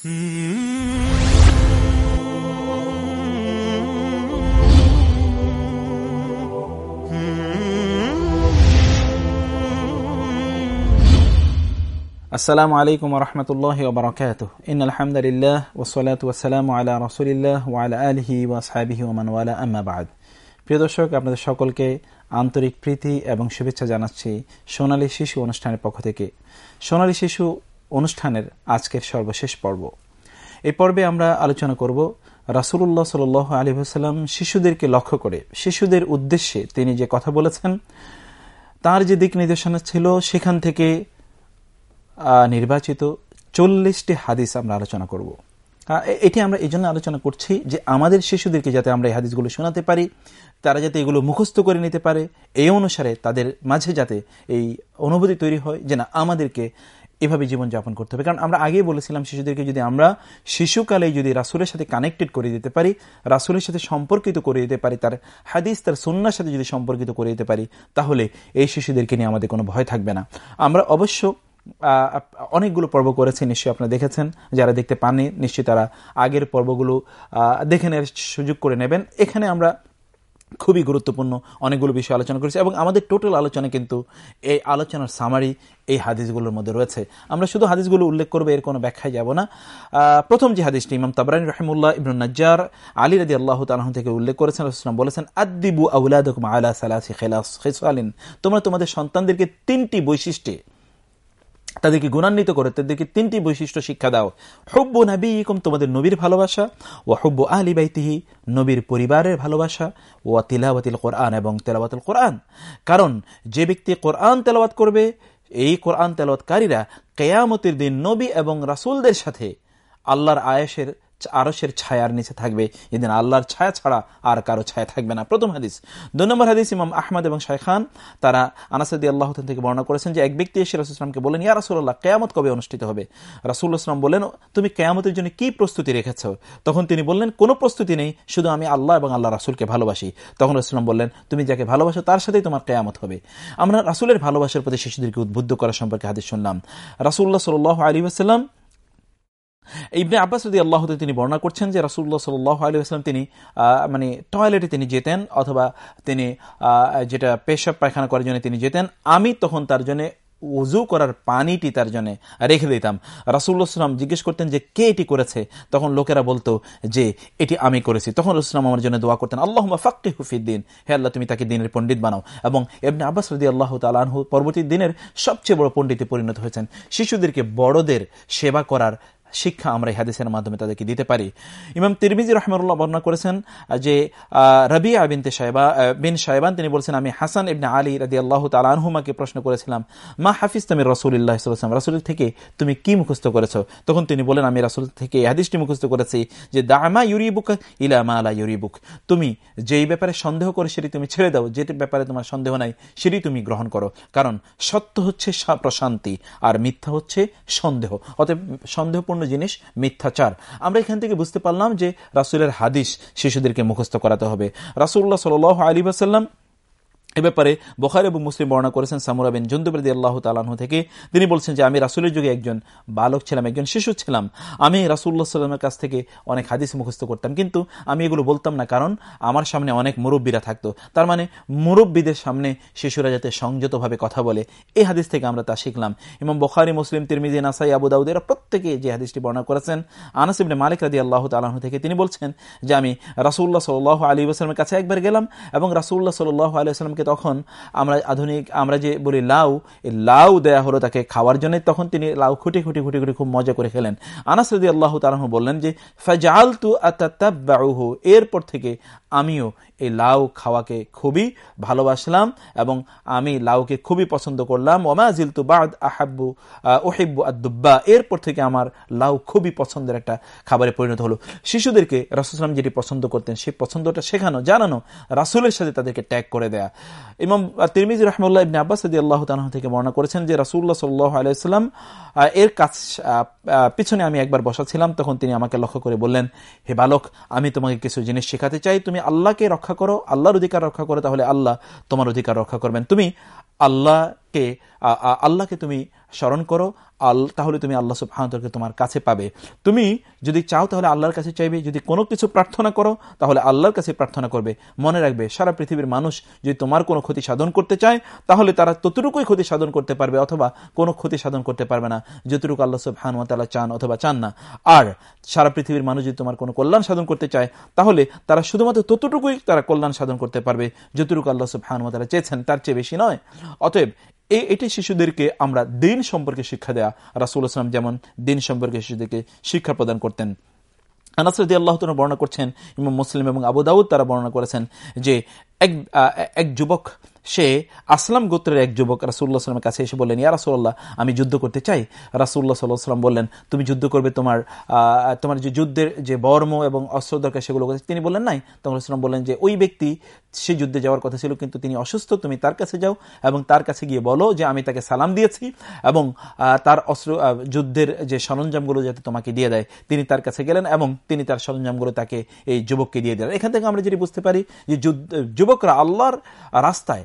আসসালামু আলাইকুম রহমতুল্লাহ ওবরাকাত ইন আলহামদুলিল্লাহ ওসলাত ওসালাম আলা রসুলিল্লাহ ওয়ালা আলহি ওয়াসাবিহি ওমান ওয়ালা আম্মাবাদ প্রিয় দর্শক, আপনাদের সকলকে আন্তরিক প্রীতি এবং শুভেচ্ছা জানাচ্ছি সোনালী শিশু অনুষ্ঠানের পক্ষ থেকে। সোনালী শিশু অনুষ্ঠানের আজকের সর্বশেষ পর্ব। এই পর্বে আমরা আলোচনা করব রাসুল্লাহ সাল আলী সাল্লাম শিশুদেরকে লক্ষ্য করে। শিশুদের উদ্দেশ্যে তিনি যে কথা বলেছেন, তার যে দিক নির্দেশনা ছিল, সেখান থেকে নির্বাচিত চল্লিশটি হাদিস আমরা আলোচনা করব। এটি আমরা এই জন্য আলোচনা করছি যে আমাদের শিশুদেরকে যাতে আমরা এই হাদিসগুলো শোনাতে পারি, তারা যাতে এগুলো মুখস্থ করে নিতে পারে, এই অনুসারে তাদের মাঝে যাতে এই অনুভূতি তৈরি হয় যে না, আমাদেরকে এভাবে জীবনযাপন করতে হবে। কারণ আমরা আগেই বলেছিলাম, শিশুদেরকে যদি আমরা শিশুকালে যদি রাসুলের সাথে কানেক্টেড করে দিতে পারি, রাসুলের সাথে সম্পর্কিত করে দিতে পারি, তার হাদিস, তার সন্ন্যার সাথে যদি সম্পর্কিত করে দিতে পারি, তাহলে এই শিশুদেরকে নিয়ে আমাদের কোনো ভয় থাকবে না। আমরা অবশ্য অনেকগুলো পর্ব করেছি, নিশ্চয়ই আপনারা দেখেছেন। যারা দেখতে পাননি, নিশ্চয়ই তারা আগের পর্বগুলো দেখে নেওয়ার সুযোগ করে নেবেন। এখানে আমরা খুবই গুরুত্বপূর্ণ অনেকগুলো বিষয় আলোচনা করেছি এবং আমাদের টোটাল আলোচনা কিন্তু এই আলোচনার সামারি এই হাদিসগুলোর মধ্যে রয়েছে। আমরা শুধু হাদিসগুলো উল্লেখ করব, এর কোনো ব্যাখ্যায় যাব না। প্রথম যে হাদিসটি ইমাম তাবরানি রহমুল্লাহ ইবনুল নাজ্জার আলী রাদি আল্লাহ তালাহ থেকে উল্লেখ করেছেন রসুলাম বলেছেন আদিবু আউলাদুকুম আলা সালাসি খেলাস। খেসালিন তোমরা তোমাদের সন্তানদেরকে তিনটি বৈশিষ্ট্যে তাদেরকে গুণান্বিত করে, তাদেরকে তিনটি বৈশিষ্ট্য শিক্ষা দাও। হব্বু নাবিকম তোমাদের নবীর ভালোবাসা ও হব্বু আলী বাইতিহি, নবীর পরিবারের ভালোবাসা ও তিলাবাতিল কোরআন এবং তেলাবাতুল কোরআন। কারণ, যে ব্যক্তি কোরআন তেলাবাত করবে, এই কোরআন তেলাবাতকারীরা কেয়ামতের দিন নবী এবং রাসুলদের সাথে আল্লাহর আয়েসের আরসের ছায়ার নিচে থাকবে। এদিন আল্লাহর ছায়া ছাড়া আর কারও ছায়া থাকবে না। প্রথম হাদিস। দু নম্বর হাদিস ইমাম আহমদ এবং শাইখান তারা আনাসদি আল্লাহ থেকে বর্ণনা করেছেন যে, এক ব্যক্তি এসে রাসুলামকে বলেন ইয়া রাসুল্লাহ কেয়ামত কবে অনুষ্ঠিত হবে? রাসুল ইসলাম বলেন তুমি কেয়ামতের জন্য কি প্রস্তুতি রেখেছ? তখন তিনি বললেন, কোনো প্রস্তুতি নেই, শুধু আমি আল্লাহ এবং আল্লাহ রাসুলকে ভালোবাসি। তখন রসুলাম বললেন, তুমি যাকে ভালোবাসো, তার সাথেই তোমার কেয়ামত হবে। আমরা রাসুলের ভালোবাসার প্রতি শিশুদেরকে উদ্বুদ্ধ করা সম্পর্কে হাদিস শুনলাম। রাসুল্লাহ সাল আলী আসাল্লাম ইবনে আব্বাস রদি আল্লাহ তিনি বর্ণনা করছেন যে রাসুল্লাহ সাল্লাহ আলী আসলাম তিনি মানে টয়লেটে তিনি যেতেন অথবা তিনি যেটা পেশাব পায়খানা করার জন্য তিনি যেতেন, আমি তখন তার জন্য উজু করার পানিটি তার জন্য রেখে দিতাম। রাসুল্লাহাম জিজ্ঞেস করতেন যে কে এটি করেছে? তখন লোকেরা বলতো যে এটি আমি করেছি। তখন রসুলাম আমার জন্য দোয়া করতেন আল্লাহ ফাক্তি হুফিদ্দিন হে আল্লাহ, তুমি তাকে দিনের পণ্ডিত বানাও। এবং এমনি আব্বাস রদি আল্লাহ তালাহু পরবর্তী দিনের সবচেয়ে বড় পণ্ডিতে পরিণত হয়েছেন। শিশুদেরকে বড়দের সেবা করার শিক্ষা আমরা এই হাদিসের মাধ্যমে তাদেরকে দিতে পারি। ইমাম তিরমিজি রহমুল্লাহ বর্ণনা করেছেন যে রবি আবিনতে সাহেবা বিন সাহেবান তিনি বলছেন, আমি হাসান ইবনে আলী রাদি আল্লাহ তালহুমাকে প্রশ্ন করেছিলাম, মা হাফিজ তুমি রসুল্লাহ সাল্লাম রাসুল থেকে, তুমি কি মুখস্থ করেছ? তখন তিনি বলেন, আমি রাসুল থেকে হাদিসটি মুখস্থ করেছি, যে, দামা ইউরিবুক ইলা মা আলা ইউরিবুক। তুমি যেই ব্যাপারে সন্দেহ করে, সেটি তুমি ছেড়ে দাও। যেটি ব্যাপারে তোমার সন্দেহ নাই, সেটি তুমি গ্রহণ করো। কারণ সত্য হচ্ছে প্রশান্তি, আর মিথ্যা হচ্ছে সন্দেহ। অতএব সন্দেহপূর্ণ সম্পূর্ণ জিনিস মিথ্যাচার। আমরা এখান থেকে বুঝতে পারলাম যে রাসুলের হাদিস শিশুদেরকে মুখস্থ করাতে হবে। রাসুল্লাহ সাল আলী আসাল্লাম এ ব্যাপারে বখার এবং মুসলিম বর্ণনা করেছেন সামুরা বিন জন্দুবরদি আল্লাহ তালাহ থেকে। তিনি বলছেন যে, আমি রাসুলের যুগে একজন বালক ছিলাম, একজন শিশু ছিলাম। আমি রাসুল্লাহ সাল্লামের কাছ থেকে অনেক হাদিস মুখস্থ করতাম। কিন্তু আমি এগুলো বলতাম না কারণ আমার সামনে অনেক মুরব্বীরা থাকতো। তার মানে মুরব্বীদের সামনে শিশুরা যাতে সংযতভাবে কথা বলে, এই হাদিস থেকে আমরা তা শিখলাম। এবং বখারি, মুসলিম, তিরমিজি, নাসাই, আবু দাউদ প্রত্যেকে যে হাদিসটি বর্ণনা করেছেন আনাসিবনে মালিক রাদি আল্লাহ তালাহ থেকে তিনি বলছেন যে, আমি রাসুল্লাহ সাল আলী আসলামের কাছে একবার গেলাম এবং রাসুল্লাহ সাল আলী আসলামকে তাকে তখন আমরা আধুনিক, আমরা যে বলি লাউ, এই লাউ দেয়া হলো তাকে খাওয়ার জন্য। তখন তিনি লাউ খুঁটি খুঁটি খুঁটি খুঁটি খুব মজা করে খেলেন। আনাসরদি আল্লাহ তালাহ বললেন যে ফাজাল তু আতাহু এরপর থেকে আমিও এই লাউ খাওয়াকে খুবই ভালোবাসলাম এবং আমি লাউকে খুবই পছন্দ করলাম। ওমা জিলতু বাদ আহাব্বু ওহিব্বু আদুব্বা এরপর থেকে আমার লাউ খুবই পছন্দের একটা খাবারে পরিণত হলো। শিশুদেরকে রাসুলাম যেটি পছন্দ করতেন সেই পছন্দটা শেখানো, জানানো, রাসুলের সাথে তাদেরকে ট্যাগ করে দেয়া। ইমাম তিরমিজ রহমুল্লাহ ইবনে আব্বাস সদি আল্লাহ তাহ থেকে বর্ণনা করেছেন যে রাসুল্লাহ সাল্লাহ আলাইসাল্লাম এর কাছ পিছনে আমি একবার বসাছিলাম তখন তিনি আমাকে লক্ষ্য করে বললেন, হে বালক, আমি তোমাকে কিছু জিনিস শেখাতে চাই। তুমি আল্লাহকে রক্ষা করো আল্লাহর অধিকার রক্ষা করো তাহলে আল্লাহ তোমার অধিকার রক্ষা করবেন। তুমি আল্লাহ আল্লাহকে আল্লাহকে তুমি স্মরণ করো, আল, তাহলে তুমি আল্লাহ সুবহানকে তোমার কাছে পাবে। তুমি যদি চাও তাহলে আল্লাহর কাছে চাইবে, যদি কোনো কিছু প্রার্থনা করো, তাহলে আল্লাহর কাছে প্রার্থনা করবে। মনে রাখবে, সারা পৃথিবীর মানুষ যদি তোমার কোনো ক্ষতি সাধন করতে চায়, তাহলে তারা ততটুকুই ক্ষতি সাধন করতে পারবে, অথবা কোনো ক্ষতি সাধন করতে পারবে না, যতটুকু আল্লাহ সুবহানুয়াতালা চান অথবা চান না। আর সারা পৃথিবীর মানুষ যদি তোমার কোনো কল্যাণ সাধন করতে চায়, তাহলে তারা শুধুমাত্র ততটুকুই তারা কল্যাণ সাধন করতে পারবে, যতটুকু আল্লাহ সুবহানুয়াতালা চেয়েছেন, তার চেয়ে বেশি নয়। অতএব এই এটি শিশুদেরকে আমরা দিন সম্পর্কে শিক্ষা দেয়া। রাসুল আসলাম যেমন দিন সম্পর্কে শিশুদেরকে শিক্ষা প্রদান করতেন। আনাসরদি আল্লাহ বর্ণনা করছেন, ইমাম মুসলিম এবং আবু দাউদ তারা বর্ণনা করেছেন যে এক এক যুবক সে আসলাম গোত্রের এক যুবক রাসুল্লাহ সাল্লামের কাছে এসে বললেন, ইয়া রাসুল্লাহ আমি যুদ্ধ করতে চাই। রাসুল্লাহ সাল্লাহ সাল্লাম বললেন, তুমি যুদ্ধ করবে তোমার তোমার যে যুদ্ধের যে বর্ম এবং অস্ত্র দরকার সেগুলো তিনি বললেন, নাই। তখন ইসলাম বললেন যে, ওই ব্যক্তি, সে যুদ্ধে যাওয়ার কথা ছিল, কিন্তু তিনি অসুস্থ, তুমি তার কাছে যাও এবং তার কাছে গিয়ে বলো যে, আমি তাকে সালাম দিয়েছি এবং তার অস্ত্র যুদ্ধের যে সরঞ্জামগুলো যাতে তোমাকে দিয়ে দেয়। তিনি তার কাছে গেলেন এবং তিনি তার সরঞ্জামগুলো তাকে এই যুবককে দিয়ে দিলেন। এখান থেকে আমরা যেটি বুঝতে পারি যে যুবকরা আল্লাহর রাস্তায়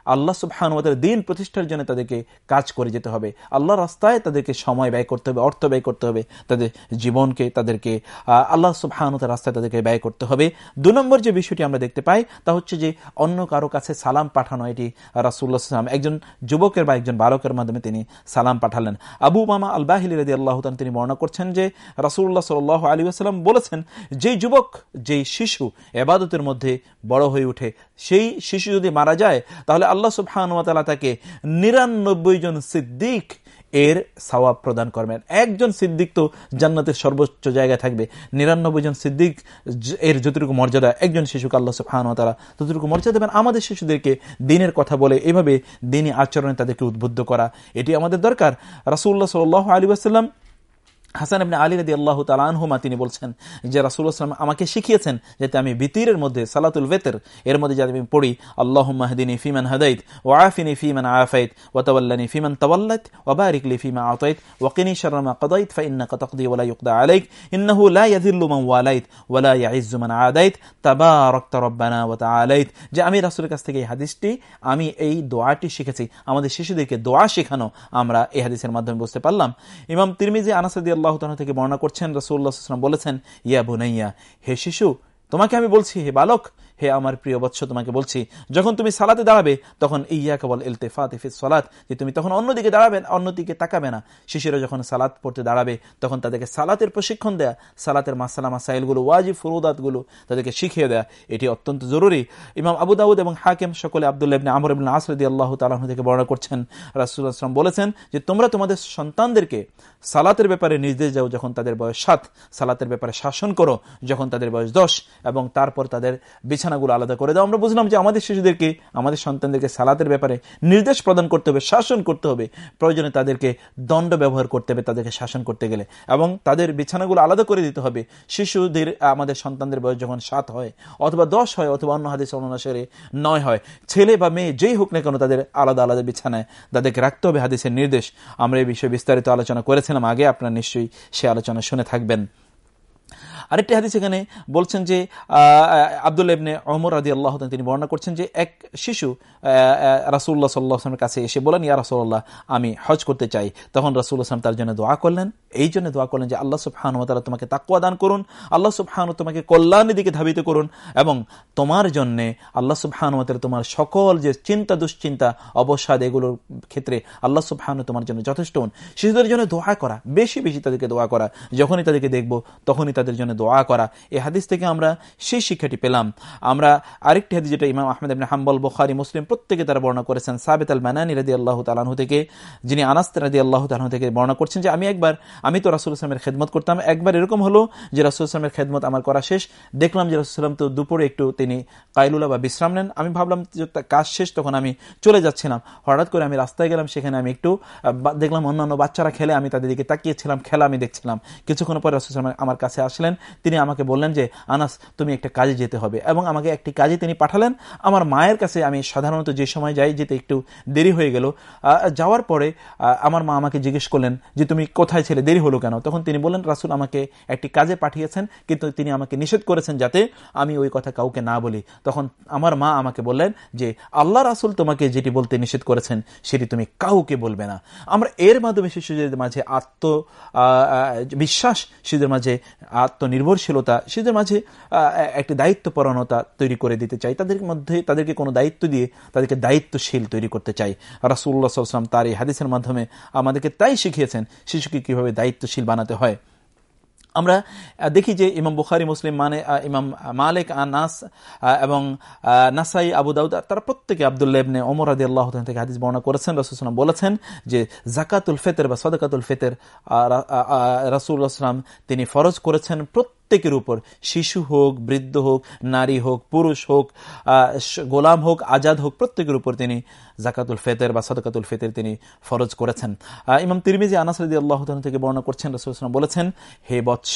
আল্লাহ সুবহানুয়াদের দিন প্রতিষ্ঠার জন্য তাদেরকে কাজ করে যেতে হবে। আল্লাহ রাস্তায় তাদেরকে সময় ব্যয় করতে হবে, অর্থ ব্যয় করতে হবে, তাদের জীবনকে তাদেরকে আল্লাহ সুবহানুতার রাস্তায় তাদেরকে ব্যয় করতে হবে। দু নম্বর যে বিষয়টি আমরা দেখতে পাই, তা হচ্ছে যে অন্য কারও কাছে সালাম পাঠানো, এটি রাসুল্লাহ সালাম একজন যুবকের বা একজন বালকের মাধ্যমে তিনি সালাম পাঠালেন। আবু মামা আল বাহিল রদি আল্লাহ তিনি বর্ণনা করছেন যে রাসুল্লাহ সাল আলী আসসালাম বলেছেন, যেই যুবক, যেই শিশু এবাদতের মধ্যে বড় হয়ে উঠে, সেই শিশু যদি মারা যায়, তাহলে আল্লাহ সুবহানুয়াতালা তাকে নিরানব্বই জন সিদ্দিক এর সওয়াব প্রদান করবেন। একজন সিদ্দিক তো জান্নাতের সর্বোচ্চ জায়গায় থাকবে। নিরানব্বই জন সিদ্দিক এর যতটুকু মর্যাদা, একজন শিশুকে আল্লাহ সুবহানুয়াতালা ততটুকু মর্যাদা দেবেন। আমাদের শিশুদেরকে দিনের কথা বলে এভাবে দিনই আচরণে তাদেরকে উদ্বুদ্ধ করা, এটি আমাদের দরকার। রাসুল্লাহ সাল আলী আসাল্লাম হাসান আপনি আলী রাদি আল্লাহ তালানহুমা তিনি বলছেন যে রাসুলাম আমাকে শিখিয়েছেন যাতে আমি বিতিরের মধ্যে সালাতুল বেতের এর মধ্যে যাতে আমি পড়ি আল্লাহ মাহদিনী ফিমান হাদাইত ও আফিনী ফিমান আফাইত ওয়াতাল্লানি ফিমান তাওয়াল্লাত ওবারিকলি ফিমা আতাইত ওয়াকিনী শর্মা কদাইত ফাইন্না কতকদি ওলা ইউকদা আলাইক, ইন্নাহু লা ইয়াযিল্লু মান ওয়ালাইত ওয়ালা ইয়াইজ্জু মান আদাইত, তাবারাকতা রব্বানা ওয়া তাআলাইত। যে আমি রাসূলের কাছ থেকে এই হাদিসটি, আমি এই দোয়াটি শিখেছি, আমাদের শিশুদেরকে দোয়া শেখানো আমরা এই হাদিসের মাধ্যমে বুঝতে পারলাম। ইমাম তিরমিজি আনাস আল্লাহ থেকে বর্ণনা করছেন রসুল্লাহাম বলেছেন, ইয়া বোনাইয়া, হে শিশু, তোমাকে আমি বলছি, হে বালক হে আমার প্রিয় বৎস, তোমাকে বলছি, যখন তুমি সালাতে দাঁড়াবে, তখন ইয়া কেবল ইলতেফাত ইফিস সালাত, যে তুমি তখন অন্যদিকে দাঁড়াবে অন্যদিকে তাকাবে না। শিশুরা যখন সালাত পড়তে দাঁড়াবে, তখন তাদেরকে সালাতের প্রশিক্ষণ দেয়া, সালাতের মাসালা মাসাইলগুলো, ওয়াজিব ফুরুদাতগুলো তাদেরকে শিখিয়ে দেয়া, এটি অত্যন্ত জরুরি। ইমাম আবু দাউদ এবং হাকিম সকলে আবদুল্লাহ ইবনে আমর ইবনে আসরদি আল্লাহ তালাহ থেকে বর্ণনা করছেন। রাসুল্লাহ আসলাম বলেছেন যে, তোমরা তোমাদের সন্তানদেরকে সালাতের ব্যাপারে নির্দেশ যাও যখন তাদের বয়স সাত। সালাতের ব্যাপারে শাসন করো যখন তাদের বয়স দশ এবং তারপর তাদের বিছানাগুলো আলাদা করে দাও। আমরা বুঝলাম যে আমাদের শিশুদেরকে, আমাদের সন্তানদেরকে সালাতের ব্যাপারে নির্দেশ প্রদান করতে হবে, শাসন করতে হবে। প্রয়োজনে তাদেরকে দণ্ড ব্যবহার করতে হবে, তাদেরকে শাসন করতে গেলে। এবং তাদের বিছানাগুলো আলাদা করে দিতে হবে। শিশুদের, আমাদের সন্তানদের বয়স যখন সাত হয়, অথবা দশ হয়, অথবা অন্য হাদিস অনুসারে নয় হয়, ছেলে বা মেয়ে যেই হোক না কেন তাদের আলাদা আলাদা বিছানায় তাদেরকে রাখতে হবে হাদিসের নির্দেশ। আমরা এই বিষয়ে বিস্তারিত আলোচনা করেছিলাম আগে, আপনারা নিশ্চয়ই সে আলোচনা শুনে থাকবেন। আরেকটি হাদিস এখানে বলছেন যে আবদুল্লা ইবনে অমর আদি আল্লাহ তিনি বর্ণনা করছেন যে, এক শিশু রাসুল্লাহ সাল্লাহামের কাছে এসে বলেন ইয়া রাসুল্লাহ আমি হজ করতে চাই। তখন রাসুল্লাহ আসলাম তার জন্য দোয়া করলেন। এই জন্য দোয়া করলেন যে, আল্লাহ সুবহান তালা তোমাকে তাকুয়া দান করুন। আল্লাহ সুবহান তোমাকে কল্যাণের দিকে ধাবিত করুন এবং তোমার জন্যে আল্লাহ সুবহান তোমার সকল যে চিন্তা দুশ্চিন্তা, অবসাদ এগুলোর ক্ষেত্রে আল্লাহ সুবহান তোমার জন্য যথেষ্ট হন। শিশুদের জন্য দোয়া করা, বেশি বেশি তাদেরকে দোয়া করা। যখনই তাদেরকে দেখব, তখনই তাদের জন্য দোয়া করা। এ হাদিস থেকে আমরা সেই শিক্ষাটি পেলাম। আমরা আরেকটি হাদিস যেটা ইমাম আহমেদ আবিন হাম্বল, বখারি, মুসলিম প্রত্যেকে তারা বর্ণনা করেছেন। সাবেত আল মানানি রাদি আল্লাহ তালাহু থেকে, যিনি আনাস্ত রাদি আল্লাহ তালাহু থেকে বর্ণনা করছেন যে, আমি একবার, আমি তো রাসুল ইসলামের খেদমত করতাম। একবার এরকম হলো যে, রাসুল ইসলামের খেদমত আমার করা শেষ। দেখলাম যে রাসুলাম তো দুপুরে একটু তিনি কাইলুলা বা বিশ্রাম নেন। আমি ভাবলাম যে কাজ শেষ, তখন আমি চলে যাচ্ছিলাম। হঠাৎ করে আমি রাস্তায় গেলাম, সেখানে আমি একটু দেখলাম অন্যান্য বাচ্চারা খেলে আমি তাদের দিকে তাকিয়েছিলাম, খেলা আমি দেখছিলাম। কিছুক্ষণ পরে রাসুল আমার কাছে আসলেন। তিনি আমাকে বললেন যে, আনাস, তুমি একটা কাজে যেতে হবে। এবং আমাকে একটি কাজে তিনি পাঠালেন। আমার মায়ের কাছে আমি সাধারণত যে সময় যাই, যেতে একটু দেরি হয়ে গেল। যাওয়ার পরে আমার মা আমাকে জিজ্ঞেস করলেন যে, তুমি কোথায় ছেলে? দেরি হলো কেন? তখন তিনি বললেন, রাসুল আমাকে একটি কাজে পাঠিয়েছেন, কিন্তু তিনি আমাকে নিষেধ করেছেন যাতে আমি ওই কথা কাউকে না বলি। তখন আমার মা আমাকে বললেন যে, আল্লাহ রাসুল তোমাকে যেটি বলতে নিষেধ করেছেন, সেটি তুমি কাউকে বলবে না। আমরা এর মাধ্যমে শিশুদের মাঝে আত্ম বিশ্বাস, শিশুদের মাঝে আত্মনির্ভরশীলতা সেদের মাঝে একটি দায়িত্বপরণতা তৈরি করে দিতে চাই। তাদের মধ্যে, তাদেরকে কোনো দায়িত্ব দিয়ে তাদেরকে দায়িত্বশীল তৈরি করতে চাই। রাসুল্লাহ সাল্লাম তার এই হাদিসের মাধ্যমে আমাদেরকে তাই শিখিয়েছেন, শিশুকে কীভাবে দায়িত্বশীল বানাতে হয়। আমরা দেখি যে ইমাম বুখারি, মুসলিম মানে ইমাম মালিক আনাস এবং নাসাই, আবু দাউদ তারা প্রত্যেকে আবদুল্লাহ ইবনে ওমর আদি আল্লাহ থেকে হাদিস বর্ণনা করেছেন রসুলাম বলেছেন যে জাকাতুল ফেতের বা সদাকাতুল ফেতের রাসুল্লাহাম তিনি ফরজ করেছেন প্রত্যেকের উপর, শিশু হোক, বৃদ্ধ হোক, নারী হোক, পুরুষ হোক গোলাম হোক, আজাদ হোক, প্রত্যেকের উপর তিনি জাকাতুল ফেতের বা সদকাতুল ফেতের তিনি ফরজ করেছেন। ইমাম তিরমিজি আনাসরদি আল্লাহ থেকে বর্ণনা করছেন রসুলাম বলেছেন, হে বৎস,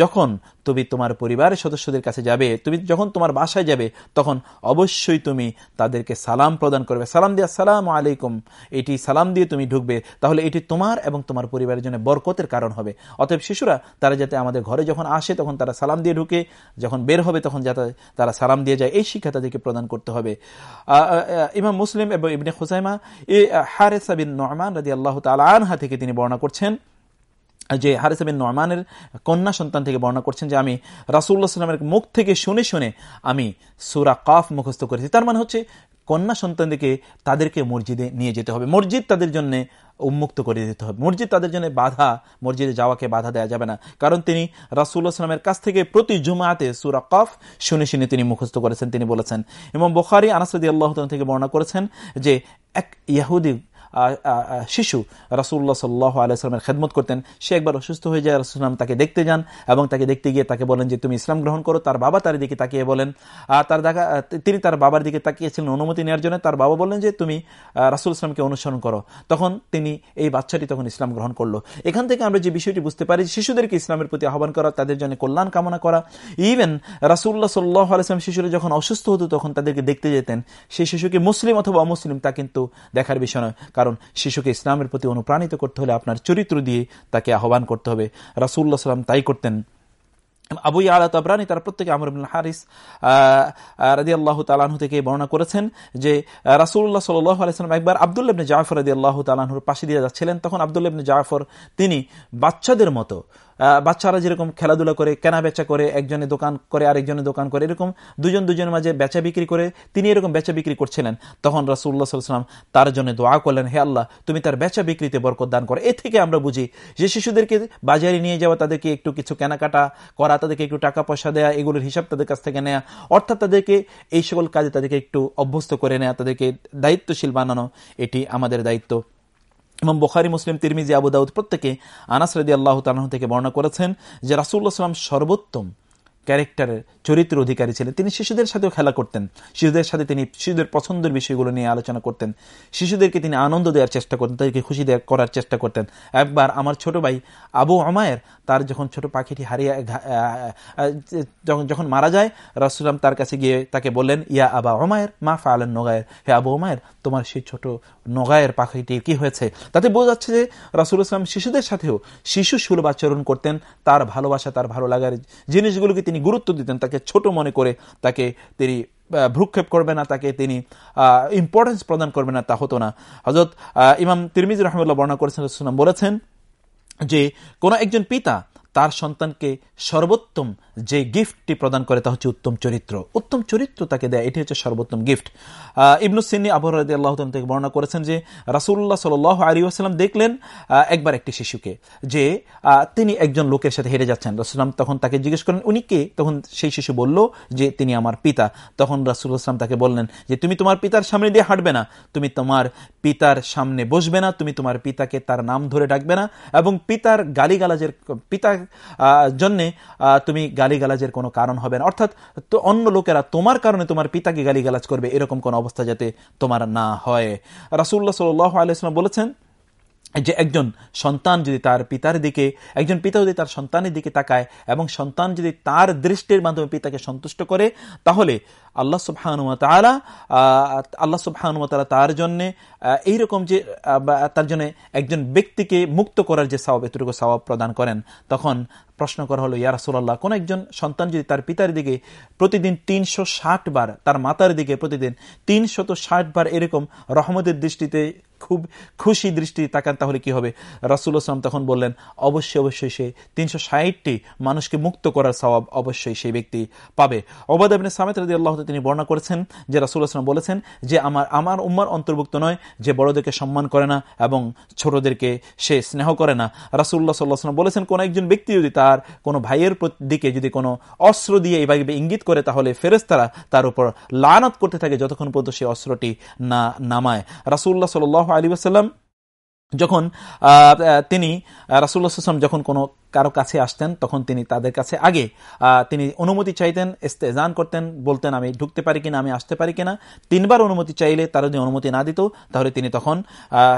যখন তুমি তোমার পরিবারের সদস্যদের কাছে যাবে, তুমি যখন তোমার বাসায় যাবে, তখন অবশ্যই তুমি তাদেরকে সালাম প্রদান করবে। সালাম দিয়ে সালাম আলাইকুম। এটি সালাম দিয়ে তুমি ঢুকবে। তাহলে এটি তোমার এবং তোমার পরিবারের জন্য বরকতের কারণ হবে। অতএব শিশুরা, তারা যাতে আমাদের ঘরে যখন আসে তখন তারা সালাম দিয়ে ঢুকে। যখন বের হবে, তখন যাতে তারা সালাম দিয়ে যায়। এই শিক্ষা তাদেরকে প্রদান করতে হবে। ইমাম মুসলিম এবং ইবনে খুসাইমা এ হারেসা বিন নহমান রাজি আল্লাহ তালা আনহা থেকে তিনি বর্ণনা করছেন, যে হারিসাবিন নয়মানের কন্যা সন্তান থেকে বর্ণনা করছেন যে, আমি রাসুল্লাহ সাল্লামের মুখ থেকে শুনে শুনে, আমি সুরা কাফ মুখস্থ করেছি। তার মানে হচ্ছে কন্যা সন্তানদেরকে তাদেরকে মসজিদে নিয়ে যেতে হবে। মসজিদ তাদের জন্য উন্মুক্ত করে দিতে হবে। মসজিদ তাদের জন্য বাধা, মসজিদে যাওয়াকে বাধা দেওয়া যাবে না। কারণ তিনি রাসুল্লাহ সালামের কাছ থেকে প্রতি জুমাতে সুরা কফ শুনে শুনে তিনি মুখস্থ করেছেন। তিনি বলেছেন এবং বোখারি আনাসদি আল্লাহ থেকে বর্ণনা করেছেন যে, এক ইয়াহুদি শিশু রাসুল্লাহ সাল্লাহ আলাইসলামের খেদমত করতেন, সে একবার অসুস্থ হয়ে যায় রাসুলাম তাকে দেখতে যান এবং তাকে দেখতে গিয়ে তাকে বলেন যে, তুমি ইসলাম গ্রহণ করো। তার বাবা তার দিকে তাকিয়ে বলেন তার দেখা, তিনি তার বাবার দিকে তাকিয়েছিলেন অনুমতি নেওয়ার জন্য। তার বাবা বললেন যে, তুমি রাসুল ইসলামকে অনুসরণ করো। তখন তিনি এই বাচ্চাটি তখন ইসলাম গ্রহণ করল। এখান থেকে আমরা যে বিষয়টি বুঝতে পারি শিশুদেরকে ইসলামের প্রতি আহ্বান করা, তাদের জন্য কল্যাণ কামনা করা ইভেন রাসুল্লাহ সাল্লাহ আলাইসলাম শিশুরা যখন অসুস্থ হতো, তখন তাদেরকে দেখতে যেতেন। সেই শিশুকে মুসলিম অথবা অমুসলিম তা কিন্তু দেখার বিষয় নয়। কারণ শিশুকে ইসলামের প্রতি অনুপ্রাণিত করতে হলে আপনার চরিত্র দিয়ে তাকে আহ্বান করতে হবে। রাসুল্লাহ সাল্লাম তাই করতেন। আবু আলা তাবরানি, তার প্রত্যেকে আমর হারিস রাজি আল্লাহ তালাহু থেকে বর্ণনা করেছেন যে রাসুল্লাহ সাল্লাহ আলাইসালাম একবার আবদুল্লাবনে জাফর রাজি আল্লাহ তালাহুর পাশে দিয়ে যাচ্ছিলেন। তখন আবদুল্লাবনে জাফর তিনি বাচ্চাদের মতো বাচ্চারা যেরকম খেলাধুলা করে কেনা বেচা করে, একজনে দোকান করে, আরেকজনে দোকান করে, এরকম দুজন দুজনের মাঝে বেচা বিক্রি করে, তিনি এরকম বেচা বিক্রি করছিলেন। তখন রাসুল্লাহ সাল্লাম তার জন্য দোয়া করলেন, হে আল্লাহ, তুমি তার বেচা বিক্রিতে বরকত দান করো। এ থেকে আমরা বুঝি যে শিশুদেরকে বাজারে নিয়ে যাওয়া, তাদেরকে একটু কিছু কেনাকাটা করা, তাদেরকে একটু টাকা পয়সা দেয়া, এগুলোর হিসাব তাদের কাছ থেকে নেয়া, অর্থাৎ তাদেরকে এই সকল কাজে তাদেরকে একটু অভ্যস্ত করে নেয়া, তাদেরকে দায়িত্বশীল বানানো, এটি আমাদের দায়িত্ব। এবং বোখারি, মুসলিম, তিরমিজি, আবু দাউদ প্রত্যেকে আনাস রদি আল্লাহ তালাহ থেকে বর্ণনা করেছেন যে রাসুল্লাহ সাল্লাম সর্বোত্তম ক্যারেক্টারের চরিত্র অধিকারী ছিলেন। তিনি শিশুদের সাথেও খেলা করতেন। শিশুদের সাথে তিনি শিশুদের পছন্দের বিষয়গুলো নিয়ে আলোচনা করতেন। শিশুদেরকে তিনি আনন্দ দেওয়ার চেষ্টা করতেন, তাদেরকে খুশি দেওয়ার করার চেষ্টা করতেন। একবার আমার ছোট ভাই আবু আমায়ের তার যখন ছোট পাখিটি হারিয়ে যখন যখন মারা যায় রাসুলাম তার কাছে গিয়ে তাকে বললেন, ইয়া আবা ওমায়ের মা ফালেন নগায়ের। হে আবু ওমায়ের তোমার সেই ছোট নগায়ের পাখিটি কি হয়েছে? তাতে বোঝা যাচ্ছে যে রাসুল ইসলাম শিশুদের সাথেও শিশু সুলভ আচরণ করতেন, তার ভালোবাসা, তার ভালো লাগার জিনিসগুলোকে তিনি গুরুত্ব দিতেন, তাকে ছোট মনে করে তাকে তিনি ভ্রুক্ষেপ করবে না, তাকে তিনি ইম্পর্টেন্স প্রদান করবে না, তা হতো না। হজরত ইমাম তিরমিজ রহমুল্লাহ বর্ণনা করেছেন বলেছেন যে, কোন একজন পিতা তার সন্তানকে সর্বোত্তম যে গিফটটি প্রদান করে তা হচ্ছে উত্তম চরিত্র। উত্তম চরিত্র তাকে দেয়, এটি হচ্ছে সর্বোত্তম গিফট ইবনুসিনী আবহাওয়া আল্লাহ থেকে বর্ণনা করেছেন যে রাসুল্লাহ সাল আলী আসালাম দেখলেন একবার একটি শিশুকে, যে তিনি একজন লোকের সাথে হেরে যাচ্ছেন। রাসুলাম তখন তাকে জিজ্ঞেস করেন, উনি কে? তখন সেই শিশু বলল, যে, তিনি আমার পিতা। তখন রাসুল্লাহাম তাকে বললেন, যে, তুমি তোমার পিতার সামনে দিয়ে হাঁটবে না। তুমি তোমার পিতার সামনে বসবে না। তুমি তোমার পিতাকে তার নাম ধরে ডাকবে না এবং পিতার গালিগালাজের, পিতার জন্যে তুমি গালিগালাজের কোনো কারণ হবে না। অর্থাৎ তো অন্য লোকেরা তোমার কারণে তোমার পিতাকে গালিগালাজ করবে, এরকম কোন অবস্থা যাতে তোমার না হয়। রাসুল্লাহ সাল আলাইসলাম বলেছেন যে একজন সন্তান যদি তার পিতার দিকে, একজন পিতা যদি তার সন্তানের দিকে তাকায় এবং সন্তান যদি তার দৃষ্টির মাধ্যমে পিতাকে সন্তুষ্ট করে, তাহলে আল্লাহ সুবহানুমতালা আল্লাহ সুবহানুমতালা তার জন্যে এইরকম যে তার জন্য একজন ব্যক্তিকে মুক্ত করার যে সবাব এতটুকু সবাব প্রদান করেন। তখন প্রশ্ন করা হলো, ইয়া রাসুল্লাহ কোন একজন সন্তান যদি তার পিতার দিকে প্রতিদিন তিনশো ষাট বার, তার মাতার দিকে প্রতিদিন তিনশত বার এরকম রহমতের দৃষ্টিতে খুব খুশি দৃষ্টি তাকান তাহলে কি হবে? রাসুল আসলাম তখন বললেন, অবশ্যই অবশ্যই সে তিনশো ষাটটি মানুষকে মুক্ত করার স্বভাব অবশ্যই সেই ব্যক্তি পাবে। ওবাদ আবিন সামেত রাজি আল্লাহ তিনি বর্ণনা করেছেন যে রাসুল আসলাম বলেছেন যে, আমার আমার উম্মার অন্তর্ভুক্ত নয় যে বড়দেরকে সম্মান করে না এবং ছোটদেরকে সে স্নেহ করে না। রাসুল্লাহ সাল্লাহাম বলেছেন, কোন একজন ব্যক্তি যদি তার কোনো ভাইয়ের দিকে যদি কোনো অস্ত্র দিয়ে এইভাবে ইঙ্গিত করে, তাহলে ফেরেস্তারা তার উপর লানত করতে থাকে যতক্ষণ পর্যন্ত সে অস্ত্রটি না নামায়। রাসুল্লাহ সাল আলী আসাল্লাম যখন তিনি রাসুল্লাহাম যখন কোনো কারও কাছে আসতেন, তখন তিনি তাদের কাছে আগে তিনি অনুমতি চাইতেন, ইস্তেজান করতেন, বলতেন, আমি ঢুকতে পারি কিনা, আমি আসতে পারি কিনা? তিনবার অনুমতি চাইলে তারা যদি অনুমতি না দিত, তাহলে তিনি তখন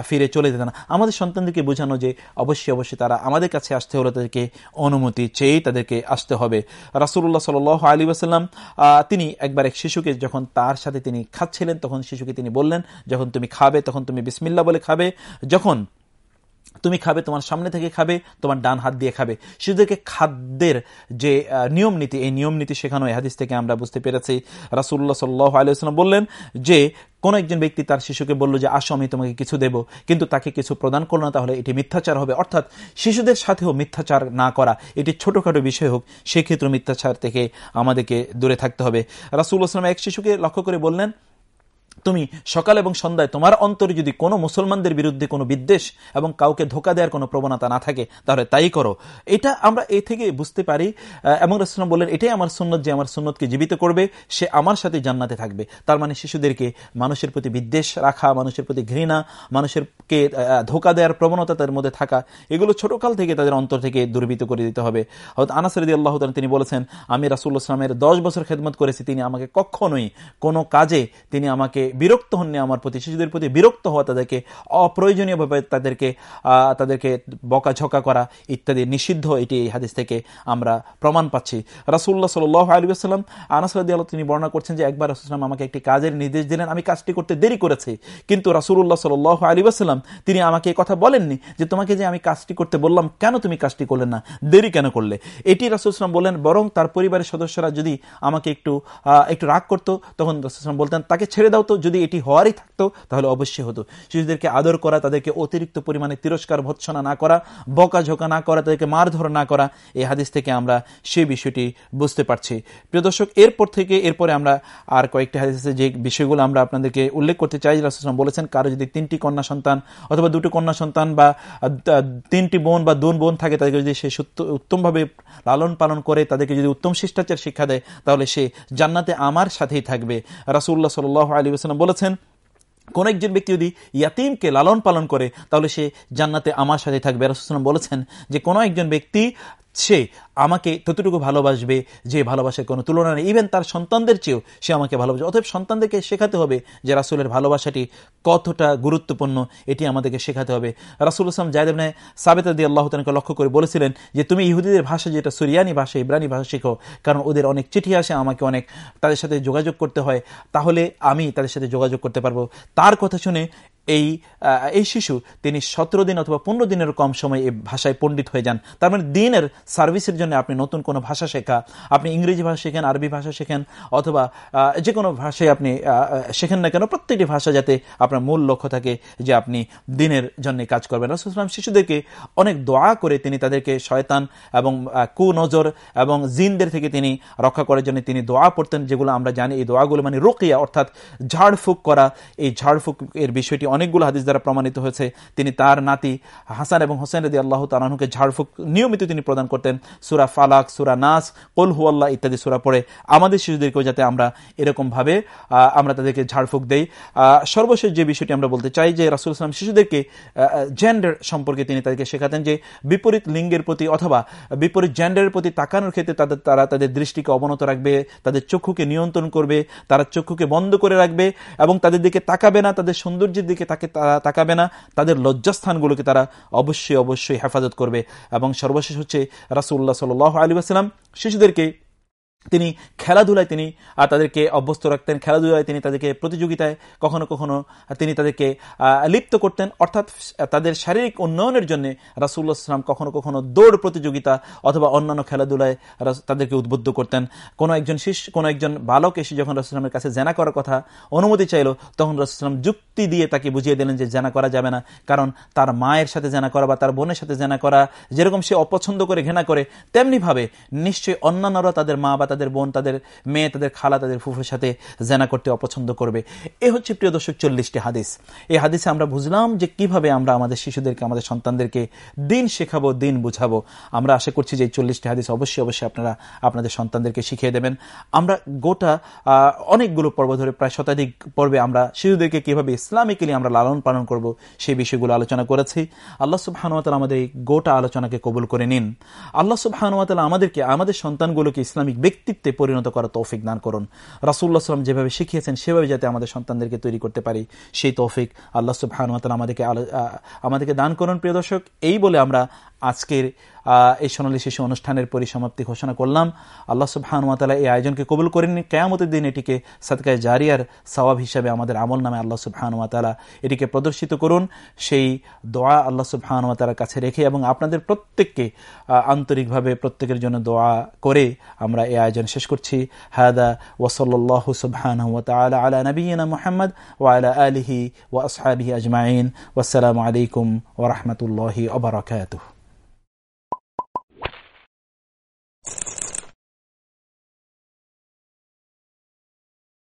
ফিরে চলে যেতেন। আমাদের সন্তানদেরকে বোঝানো যে অবশ্যই অবশ্যই তারা আমাদের কাছে আসতে হলে তাদেরকে অনুমতি চেয়েই তাদেরকে আসতে হবে। রাসুল্লাহ সাল আলী আসাল্লাম তিনি একবার এক শিশুকে যখন তার সাথে তিনি খাচ্ছিলেন, তখন শিশুকে তিনি বললেন, যখন তুমি খাবে, তখন তুমি বিসমিল্লা বলে খাবে। যখন তুমি খাবে, তোমার সামনে থেকে খাবে, তোমার ডান হাত দিয়ে খাবে। শিশুদেরকে খাদ্যের যে নিয়ম নীতি, এই নিয়ম নীতি শেখানো হাদিস থেকে আমরা বুঝতে পেরেছি। রাসুল্লাহ সাল্লাহ আলিয়াল্লাম বললেন যে, কোন একজন ব্যক্তি তার শিশুকে বলল যে, আসো, আমি তোমাকে কিছু দেব। কিন্তু তাকে কিছু প্রদান করল না, তাহলে এটি মিথ্যাচার হবে। অর্থাৎ শিশুদের সাথেও মিথ্যাচার না করা, এটি ছোটখাটো বিষয় হোক, সেক্ষেত্রে মিথ্যাচার থেকে আমাদেরকে দূরে থাকতে হবে। রাসুল্লাহ আসলাম এক শিশুকে লক্ষ্য করে বললেন তুমি সকাল এবং সন্ধ্যায় তোমার অন্তরে যদি কোনো মুসলমানদের বিরুদ্ধে কোনো বিদ্বেষ এবং কাউকে ধোকা দেওয়ার কোনো প্রবণতা না থাকে, তাহলে তাই করো। এটা আমরা এ থেকে বুঝতে পারি এবং রসলাম বললেন, এটাই আমার সুন্নত যে আমার সুন্নতকে জীবিত করবে, সে আমার সাথে জান্নাতে থাকবে। তার মানে শিশুদেরকে মানুষের প্রতি বিদ্বেষ রাখা, মানুষের প্রতি ঘৃণা, মানুষেরকে ধোকা দেওয়ার প্রবণতা তাদের মধ্যে থাকা, এগুলো ছোটকাল থেকে তাদের অন্তর থেকে দুর্বৃত করে দিতে হবে। হয়তো আনাসরদি আল্লাহ তিনি বলেছেন, আমি রাসুল্লাহ আসলামের দশ বছর খেদমত করেছি, তিনি আমাকে কখনোই কোনো কাজে, তিনি আমাকে বিরক্ত হননি আমার প্রতি, শিশুদের প্রতি বিরক্ত হওয়া তাদেরকে অপ্রয়োজনীয়ভাবে তাদেরকে তাদেরকে বকাঝকা করা ইত্যাদি নিষিদ্ধ এটি এই হাদিস থেকে আমরা প্রমাণ পাচ্ছি। রাসুল্লাহ সাল আলী আসসালাম আনাসরদি আল্লাহ তিনি বর্ণনা করছেন যে একবার রাসুলাম আমাকে একটি কাজের নির্দেশ দিলেন, আমি কাজটি করতে দেরি করেছি। কিন্তু রাসুল্লাহ সাল আলী আসসালাম তিনি আমাকে কথা বলেননি যে তোমাকে যে আমি কাজটি করতে বললাম, কেন তুমি কাজটি করলে না? দেরি কেন করলে? এটি রাসুলাম বললেন, বরং তার পরিবারের সদস্যরা যদি আমাকে একটু একটু রাগ করতো, তখন রাসুলাম বলতেন, তাকে ছেড়ে দাও তো যদি এটি হওয়ারই থাকতো, তাহলে অবশ্যই হতো। শিশুদেরকে আদর করা, তাদেরকে অতিরিক্ত পরিমাণে তিরস্কার, ভৎসনা না করা, বকাঝোকা না করা, তাদেরকে মারধর না করা, এই হাদিস থেকে আমরা সেই বিষয়টি বুঝতে পারছি। প্রিয় দর্শক, এরপর থেকে, এরপরে আমরা আর কয়েকটি হাদিস আছে, যে বিষয়গুলো আমরা আপনাদেরকে উল্লেখ করতে চাই। রাসুলাম বলেছেন, কারও যদি তিনটি কন্যা সন্তান অথবা দুটো কন্যা সন্তান বা তিনটি বোন বা দুন বোন থাকে, তাদেরকে যদি সে উত্তমভাবে লালন পালন করে, তাদেরকে যদি উত্তম শিষ্টাচার শিক্ষা দেয়, তাহলে সে জান্নাতে আমার সাথেই থাকবে। রাসুল্লাহ সাল আলী আসলাম বলেছেন, কোন একজন ব্যক্তি যদি ইয়াতিমকে লালন পালন করে, তাহলে সে জান্নাতে আমার সাথে থাকবে। রাসুলাম বলেছেন যে, কোনো একজন ব্যক্তি সে আমাকে ততটুকু ভালোবাসবে যে ভালোবাসার কোনো তুলনা নেই। ইভেন তার সন্তানদের চেয়েও সে আমাকে ভালোবাসবে অতএব সন্তানদেরকে শেখাতে হবে যে রাসুলের ভালোবাসাটি কতটা গুরুত্বপূর্ণ, এটি আমাদেরকে শেখাতে হবে। রাসুল ইসলাম জায়দেব নেয় সাবেত দিয়ে আল্লাহ তাকে লক্ষ্য করে বলেছিলেন যে, তুমি ইহুদিদের ভাষা যেটা সুরিয়ানি ভাষা, ইব্রানি ভাষা শেখো কারণ ওদের অনেক চিঠি আসে, আমাকে অনেক তাদের সাথে যোগাযোগ করতে হয়, তাহলে আমি তাদের সাথে যোগাযোগ করতে পারব। তার কথা শুনে এই এই শিশু তিনি সতেরো দিন অথবা পনেরো দিনের কম সময় এই ভাষায় পণ্ডিত হয়ে যান। তার মানে দিনের সার্ভিসের জন্য আপনি নতুন কোনো ভাষা শেখা, আপনি ইংরেজি ভাষা শেখেন, আরবি ভাষা শেখেন, অথবা যে কোনো ভাষায় আপনি শেখেন না কেন, প্রত্যেকটি ভাষা যাতে আপনার মূল লক্ষ্য থাকে যে আপনি দিনের জন্য কাজ করবেন। রসুলাম শিশুদেরকে অনেক দোয়া করে তিনি তাদেরকে শয়তান এবং কুনজর এবং জিনদের থেকে তিনি রক্ষা করার জন্য তিনি দোয়া পড়তেন, যেগুলো আমরা জানি। এই দোয়াগুলো মানে রোকিয়া অর্থাৎ ঝাড়ফুঁক করা। এই ঝাড়ফুঁক এর বিষয়টি অনেকগুলো হাদিস দ্বারা প্রমাণিত হয়েছে। তিনি তার নাতি হাসান এবং হোসেন রদি আল্লাহ তালাহুকে ঝাড়ফুঁক নিয়মিত তিনি প্রদান করতেন। সুরা ফালাক, সুরা নাস, কল হুয়াল্লাহ ইত্যাদি সুরা পড়ে আমাদের শিশুদেরকেও যাতে আমরা এরকমভাবে আমরা তাদেরকে ঝাড়ফুঁক দেই। সর্বশেষ যে বিষয়টি আমরা বলতে চাই যে রাসুল ইসলাম শিশুদেরকে জেন্ডার সম্পর্কে তিনি তাদেরকে শেখাতেন যে বিপরীত লিঙ্গের প্রতি অথবা বিপরীত জেন্ডারের প্রতি তাকানোর ক্ষেত্রে তাদের, তারা তাদের দৃষ্টিকে অবনত রাখবে, তাদের চক্ষুকে নিয়ন্ত্রণ করবে, তারা চক্ষুকে বন্ধ করে রাখবে এবং তাদের দিকে তাকাবে না, তাদের সৌন্দর্যের দিকে তাকে তাকাবে না, তাদের লজ্জাস্থানগুলোকে তারা অবশ্যই অবশ্যই হেফাজত করবে। এবং সর্বশেষ হচ্ছে রাসুল্লাহ সাল আলী আসসালাম শিশুদেরকে তিনি খেলাধুলায় তিনি তাদেরকে অভ্যস্ত রাখতেন। খেলাধুলায় তিনি তাদেরকে প্রতিযোগিতায় কখনো কখনো তিনি তাদেরকে লিপ্ত করতেন। অর্থাৎ তাদের শারীরিক উন্নয়নের জন্য রাসুল্লাহ সাল্লাম কখনো কখনো দৌড় প্রতিযোগিতা অথবা অন্যান্য খেলাধুলায় তাদেরকে উদ্বুদ্ধ করতেন। কোনো একজন শিশ কোনো একজন বালক এসে যখন রসুলামের কাছে জেনা করার কথা অনুমতি চাইল, তখন রসুলাম যুক্তি দিয়ে তাকে বুঝিয়ে দিলেন যে জেনা করা যাবে না। কারণ তার মায়ের সাথে জেনা করা বা তার বোনের সাথে জেনা করা, যেরকম সে অপছন্দ করে ঘেনা করে, তেমনিভাবে নিশ্চয়ই অন্যান্যরা তাদের মা বা তাদের বোন, তাদের মেয়ে, তাদের খালা, তাদের ফুফুর সাথে জেনা করতে অপছন্দ করবে। এ হচ্ছে প্রিয় দর্শক, চল্লিশটি হাদিস। এই হাদিসে আমরা বুঝলাম যে কীভাবে আমরা আমাদের শিশুদেরকে, আমাদের সন্তানদেরকে দিন শেখাবো, দিন বুঝাবো। আমরা আশা করছি যে এই চল্লিশটি হাদিস অবশ্যই অবশ্যই আপনারা আপনাদের সন্তানদেরকে শিখিয়ে দেবেন। আমরা গোটা অনেকগুলো পর্ব ধরে, প্রায় শতাধিক পর্বে আমরা শিশুদেরকে কীভাবে ইসলামিক্যালি আমরা লালন পালন করব সেই বিষয়গুলো আলোচনা করেছি। আল্লাহ সুবাহানুয়াতাল আমাদের এই গোটা আলোচনাকে কবুল করে নিন। আল্লাহ সুবাহানুয়াতাল আমাদেরকে, আমাদের সন্তানগুলোকে ইসলামিক ব্যক্তিত্বে পরিণত করা তৌফিক দান করুন। রাসুল্লাহ সাল্লাম যেভাবে শিখিয়েছেন, সেভাবে যাতে আমাদের সন্তানদেরকে তৈরি করতে পারি, সেই তৌফিক আল্লাহ সুবাহানুয়াতাল আমাদেরকে আমাদেরকে দান করুন প্রিয় দর্শক। এই বলে আমরা আজকের এই সোনালী শিশু অনুষ্ঠানের পরিসমাপ্তি ঘোষণা করলাম। আল্লাহ সুবাহানুয়াতালা এই আয়োজনকে কবুল করেন। কেয়ামতের দিন এটিকে সদকায় জারিয়ার সওয়াব হিসাবে আমাদের আমল নামে আল্লাহ সুবাহানুয়াতালা এটিকে প্রদর্শিত করুন। সেই দোয়া আল্লাহ সুবাহানুয়াতালার কাছে রেখে এবং আপনাদের প্রত্যেককে আন্তরিকভাবে প্রত্যেকের জন্য দোয়া করে আমরা এই আয়োজন শেষ করছি। হাদা ওসল্লাহ সুবহানহতালা আলা নবীনা মোহাম্মদ ওয়ালা আলিহি ওয়া আসহাবিহি আজমাইন। ওয়াসালামু আলাইকুম ওরহমতুল্লাহি ওবরাকাতুহ